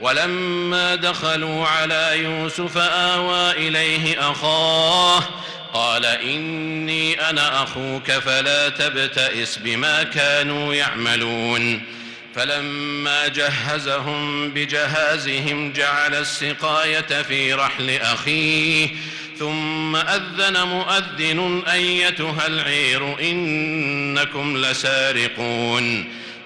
ولما دخلوا على يوسف آوى إليه أخاه قال إني أنا أخوك فلا تبتئس بما كانوا يعملون فلما جهزهم بجهازهم جعل السقاية في رحل أخيه ثم أذن مؤذن أيتها العير إنكم لسارقون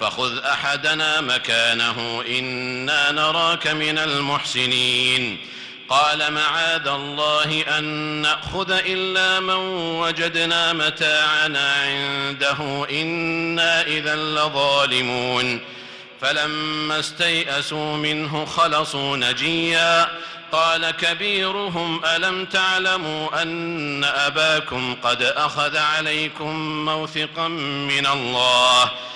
فخذ أحدنا مكانه إنا نراك من المحسنين. قال معاذ الله أن نأخذ إلا من وجدنا متاعنا عنده إنا إذا لظالمون. فلما استيئسوا منه خلصوا نجيا. قال كبيرهم ألم تعلموا أن أباكم قد أخذ عليكم موثقا من الله ؟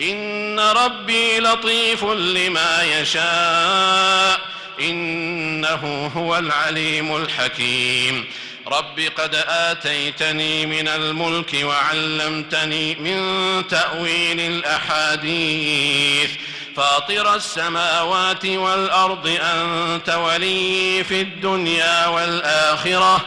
ان ربي لطيف لما يشاء انه هو العليم الحكيم رب قد آتيتني من الملك وعلمتني من تأويل الأحاديث فاطر السماوات والأرض أنت ولي في الدنيا والآخرة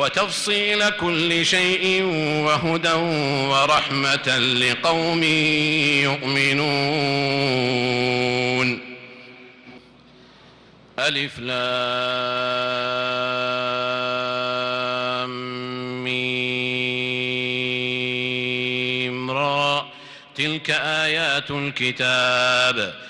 وتفصيل كل شيء وهدى ورحمة لقوم يؤمنون. ألف لام ميم را. تلك آيات الكتاب.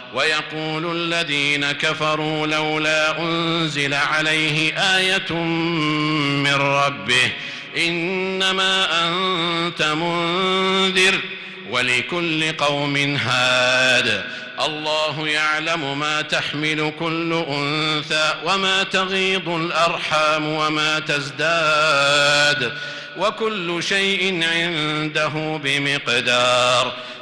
ويقول الذين كفروا لولا أنزل عليه آية من ربه إنما أنت منذر ولكل قوم هاد الله يعلم ما تحمل كل أنثى وما تغيض الأرحام وما تزداد وكل شيء عنده بمقدار